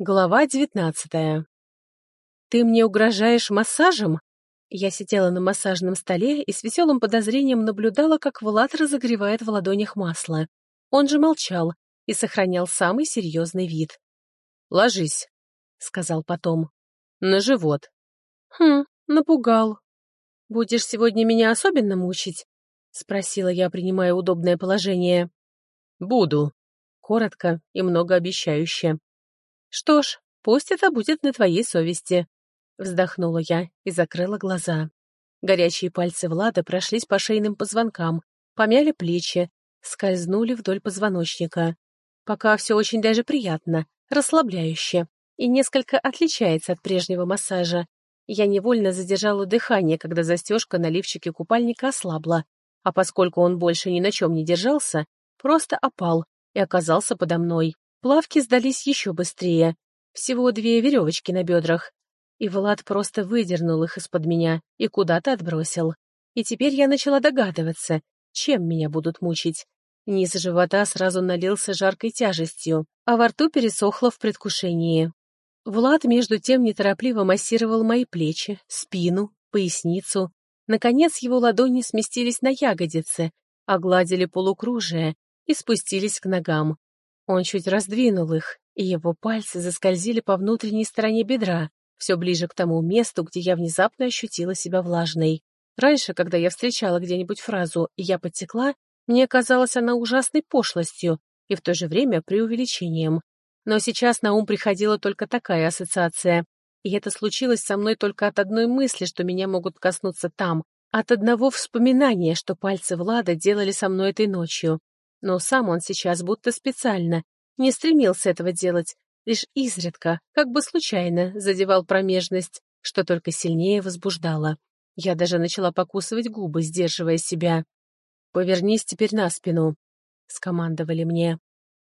Глава девятнадцатая. «Ты мне угрожаешь массажем?» Я сидела на массажном столе и с веселым подозрением наблюдала, как Влад разогревает в ладонях масло. Он же молчал и сохранял самый серьезный вид. «Ложись», — сказал потом. «На живот». «Хм, напугал. Будешь сегодня меня особенно мучить?» — спросила я, принимая удобное положение. «Буду», — коротко и многообещающе. «Что ж, пусть это будет на твоей совести», — вздохнула я и закрыла глаза. Горячие пальцы Влада прошлись по шейным позвонкам, помяли плечи, скользнули вдоль позвоночника. Пока все очень даже приятно, расслабляюще и несколько отличается от прежнего массажа. Я невольно задержала дыхание, когда застежка на лифчике купальника ослабла, а поскольку он больше ни на чем не держался, просто опал и оказался подо мной. Плавки сдались еще быстрее. Всего две веревочки на бедрах. И Влад просто выдернул их из-под меня и куда-то отбросил. И теперь я начала догадываться, чем меня будут мучить. Низ живота сразу налился жаркой тяжестью, а во рту пересохло в предвкушении. Влад, между тем, неторопливо массировал мои плечи, спину, поясницу. Наконец его ладони сместились на ягодицы, огладили полукружие и спустились к ногам. Он чуть раздвинул их, и его пальцы заскользили по внутренней стороне бедра, все ближе к тому месту, где я внезапно ощутила себя влажной. Раньше, когда я встречала где-нибудь фразу «я подтекла», мне казалась она ужасной пошлостью и в то же время преувеличением. Но сейчас на ум приходила только такая ассоциация. И это случилось со мной только от одной мысли, что меня могут коснуться там, от одного вспоминания, что пальцы Влада делали со мной этой ночью но сам он сейчас будто специально не стремился этого делать, лишь изредка, как бы случайно, задевал промежность, что только сильнее возбуждало. Я даже начала покусывать губы, сдерживая себя. «Повернись теперь на спину», — скомандовали мне.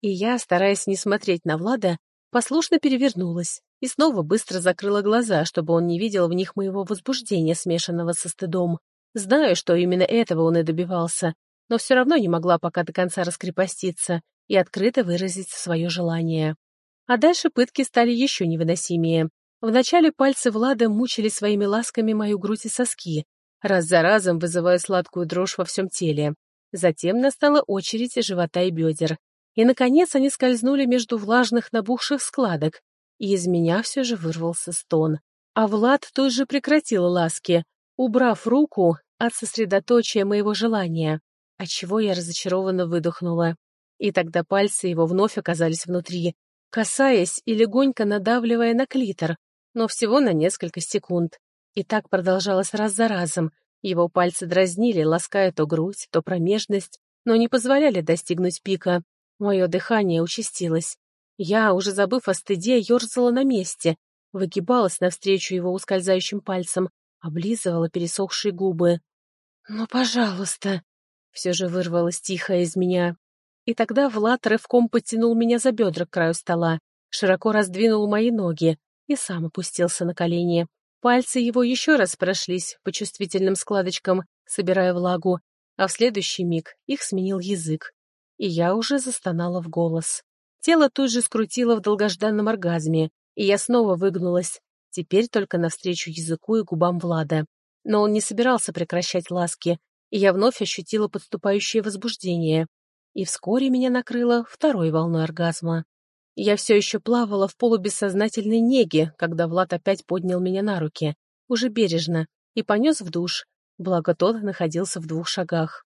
И я, стараясь не смотреть на Влада, послушно перевернулась и снова быстро закрыла глаза, чтобы он не видел в них моего возбуждения, смешанного со стыдом. Знаю, что именно этого он и добивался, но все равно не могла пока до конца раскрепоститься и открыто выразить свое желание. А дальше пытки стали еще невыносимее. Вначале пальцы Влада мучили своими ласками мою грудь и соски, раз за разом вызывая сладкую дрожь во всем теле. Затем настала очередь живота и бедер. И, наконец, они скользнули между влажных набухших складок, и из меня все же вырвался стон. А Влад тут же прекратил ласки, убрав руку от сосредоточия моего желания отчего я разочарованно выдохнула. И тогда пальцы его вновь оказались внутри, касаясь и легонько надавливая на клитор, но всего на несколько секунд. И так продолжалось раз за разом. Его пальцы дразнили, лаская то грудь, то промежность, но не позволяли достигнуть пика. Мое дыхание участилось. Я, уже забыв о стыде, ерзала на месте, выгибалась навстречу его ускользающим пальцем, облизывала пересохшие губы. «Ну, пожалуйста!» Все же вырвалось тихо из меня. И тогда Влад рывком потянул меня за бедра к краю стола, широко раздвинул мои ноги и сам опустился на колени. Пальцы его еще раз прошлись по чувствительным складочкам, собирая влагу, а в следующий миг их сменил язык. И я уже застонала в голос. Тело тут же скрутило в долгожданном оргазме, и я снова выгнулась, теперь только навстречу языку и губам Влада. Но он не собирался прекращать ласки, и я вновь ощутила подступающее возбуждение. И вскоре меня накрыло второй волной оргазма. Я все еще плавала в полубессознательной неге, когда Влад опять поднял меня на руки, уже бережно, и понес в душ, благо тот находился в двух шагах.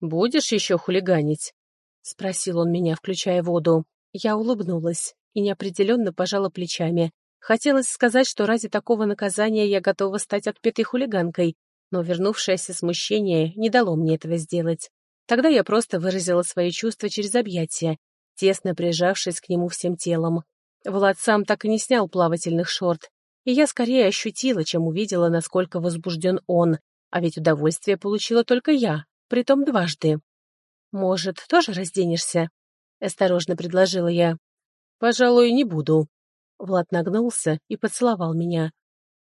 «Будешь еще хулиганить?» — спросил он меня, включая воду. Я улыбнулась и неопределенно пожала плечами. Хотелось сказать, что ради такого наказания я готова стать отпетой хулиганкой, но вернувшееся смущение не дало мне этого сделать. Тогда я просто выразила свои чувства через объятия, тесно прижавшись к нему всем телом. Влад сам так и не снял плавательных шорт, и я скорее ощутила, чем увидела, насколько возбужден он, а ведь удовольствие получила только я, притом дважды. «Может, тоже разденешься?» — осторожно предложила я. «Пожалуй, не буду». Влад нагнулся и поцеловал меня.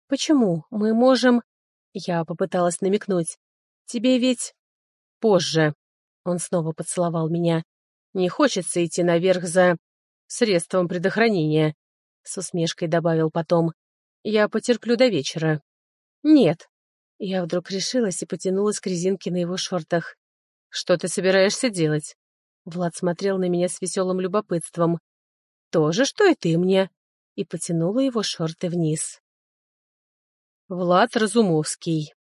«Почему? Мы можем...» Я попыталась намекнуть. «Тебе ведь...» «Позже». Он снова поцеловал меня. «Не хочется идти наверх за... средством предохранения. с усмешкой добавил потом. «Я потерплю до вечера». «Нет». Я вдруг решилась и потянулась к резинке на его шортах. «Что ты собираешься делать?» Влад смотрел на меня с веселым любопытством. «То же, что и ты мне!» И потянула его шорты вниз. Влад Разумовский.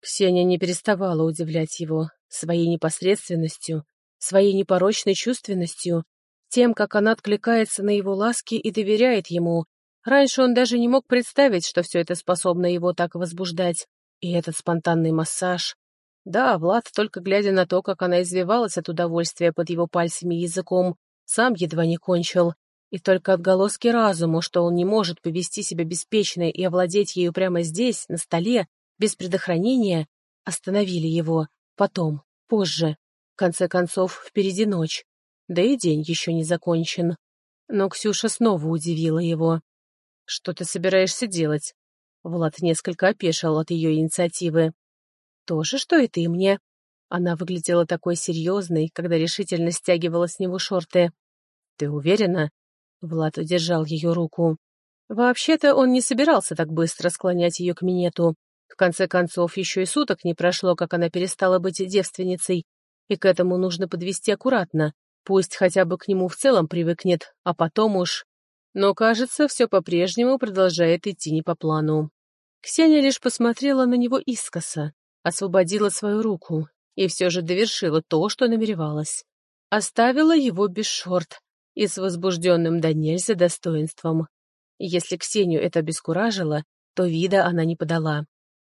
Ксения не переставала удивлять его своей непосредственностью, своей непорочной чувственностью, тем, как она откликается на его ласки и доверяет ему. Раньше он даже не мог представить, что все это способно его так возбуждать. И этот спонтанный массаж. Да, Влад, только глядя на то, как она извивалась от удовольствия под его пальцами и языком, сам едва не кончил. И только отголоски разуму, что он не может повести себя беспечно и овладеть ею прямо здесь, на столе, без предохранения, остановили его. Потом, позже. В конце концов, впереди ночь. Да и день еще не закончен. Но Ксюша снова удивила его. «Что ты собираешься делать?» Влад несколько опешил от ее инициативы. «То же, что и ты мне». Она выглядела такой серьезной, когда решительно стягивала с него шорты. «Ты уверена?» Влад удержал ее руку. Вообще-то он не собирался так быстро склонять ее к минету. В конце концов, еще и суток не прошло, как она перестала быть девственницей, и к этому нужно подвести аккуратно, Пусть хотя бы к нему в целом привыкнет, а потом уж... Но, кажется, все по-прежнему продолжает идти не по плану. Ксения лишь посмотрела на него искоса, освободила свою руку и все же довершила то, что намеревалась. Оставила его без шорт и с возбужденным до нельзя достоинством. Если Ксению это обескуражило, то вида она не подала.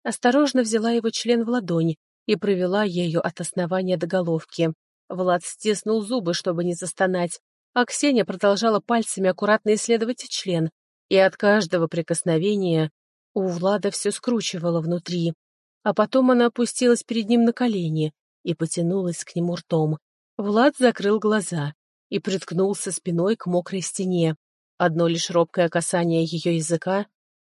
Осторожно взяла его член в ладонь и провела ею от основания до головки, Влад стиснул зубы, чтобы не застонать, а Ксения продолжала пальцами аккуратно исследовать член, и от каждого прикосновения у Влада все скручивало внутри. А потом она опустилась перед ним на колени и потянулась к нему ртом. Влад закрыл глаза и приткнулся спиной к мокрой стене. Одно лишь робкое касание ее языка,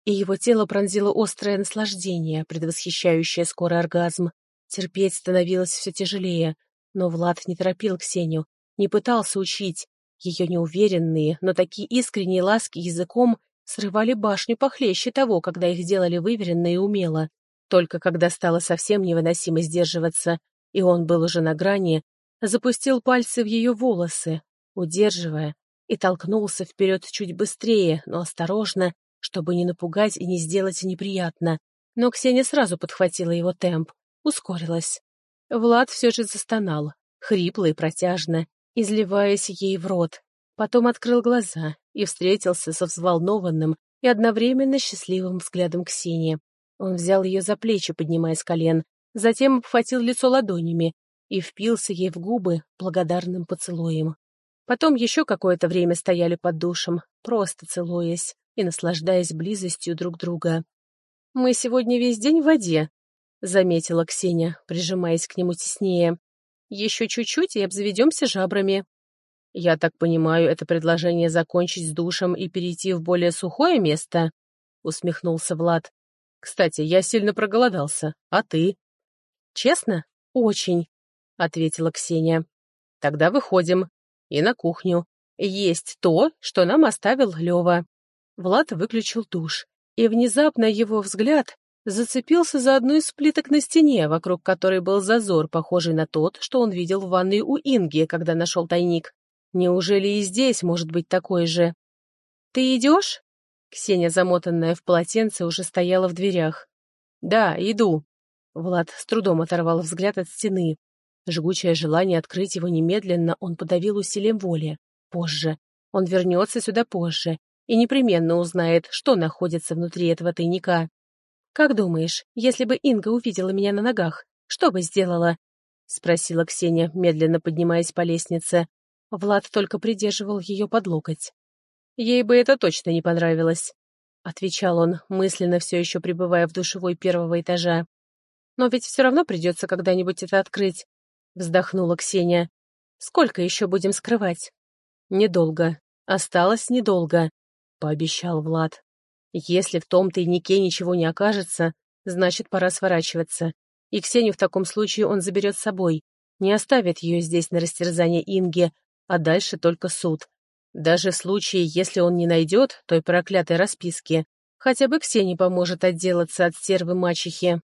и его тело пронзило острое наслаждение, предвосхищающее скорый оргазм. Терпеть становилось все тяжелее — но Влад не торопил Ксению, не пытался учить. Ее неуверенные, но такие искренние ласки языком срывали башню похлеще того, когда их делали выверенно и умело. Только когда стало совсем невыносимо сдерживаться, и он был уже на грани, запустил пальцы в ее волосы, удерживая, и толкнулся вперед чуть быстрее, но осторожно, чтобы не напугать и не сделать неприятно. Но Ксения сразу подхватила его темп, ускорилась. Влад все же застонал, хрипло и протяжно, изливаясь ей в рот. Потом открыл глаза и встретился со взволнованным и одновременно счастливым взглядом Ксении. Он взял ее за плечи, поднимая с колен, затем обхватил лицо ладонями и впился ей в губы благодарным поцелуем. Потом еще какое-то время стояли под душем, просто целуясь и наслаждаясь близостью друг друга. «Мы сегодня весь день в воде», — заметила Ксения, прижимаясь к нему теснее. «Еще чуть-чуть и обзаведемся жабрами». «Я так понимаю, это предложение закончить с душем и перейти в более сухое место?» — усмехнулся Влад. «Кстати, я сильно проголодался. А ты?» «Честно? Очень», — ответила Ксения. «Тогда выходим. И на кухню. Есть то, что нам оставил Лева». Влад выключил душ, и внезапно его взгляд зацепился за одну из плиток на стене, вокруг которой был зазор, похожий на тот, что он видел в ванной у Инги, когда нашел тайник. Неужели и здесь может быть такой же? «Ты идешь?» Ксения, замотанная в полотенце, уже стояла в дверях. «Да, иду». Влад с трудом оторвал взгляд от стены. Жгучее желание открыть его немедленно он подавил усилием воли. Позже. Он вернется сюда позже и непременно узнает, что находится внутри этого тайника. «Как думаешь, если бы Инга увидела меня на ногах, что бы сделала?» — спросила Ксения, медленно поднимаясь по лестнице. Влад только придерживал ее под локоть. «Ей бы это точно не понравилось», — отвечал он, мысленно все еще пребывая в душевой первого этажа. «Но ведь все равно придется когда-нибудь это открыть», — вздохнула Ксения. «Сколько еще будем скрывать?» «Недолго. Осталось недолго», — пообещал Влад. Если в том тайнике ничего не окажется, значит, пора сворачиваться. И Ксению в таком случае он заберет с собой. Не оставит ее здесь на растерзание Инге, а дальше только суд. Даже в случае, если он не найдет той проклятой расписки, хотя бы Ксении поможет отделаться от стервы мачехи.